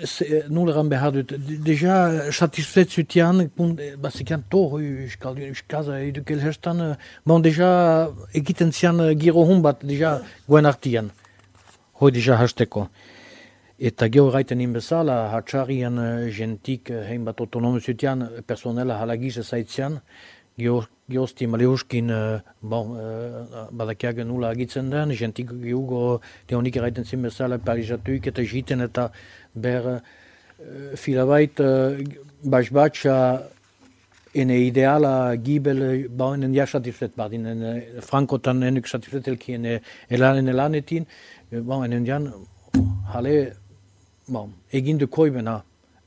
Euh, nous nullrambehardet. Deja satisfețuțian, ba se chiar tohoi, și caza et de hein, euh, bon euh, giro humbat, guenartian. gentique autonome soutien personnel à la guise Giosti Maleuskin, uh, eh, bon, eh, nula agitzen den, jentik gehugo, teonik eraiten zin bezala, parizatuik eta jiten eta ber uh, filabait, uh, bas ene ideala gibel bauenen ja satisfet badin, frankotan enuk satisfet elki ene elanen elanetin, bauenen jan, hale, egin de koibena,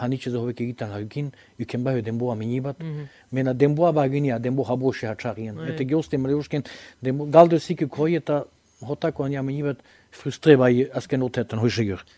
hanitxe zo hobek egiten hagin, yuken bai denboa mini bat. Mhm. Mena denboa ba denbo habo xe hatxarien. Mm -hmm. Eta gehozte mre usken, galdo zike koi eta hotako ania mini bat frustre bai azken otetan hoxe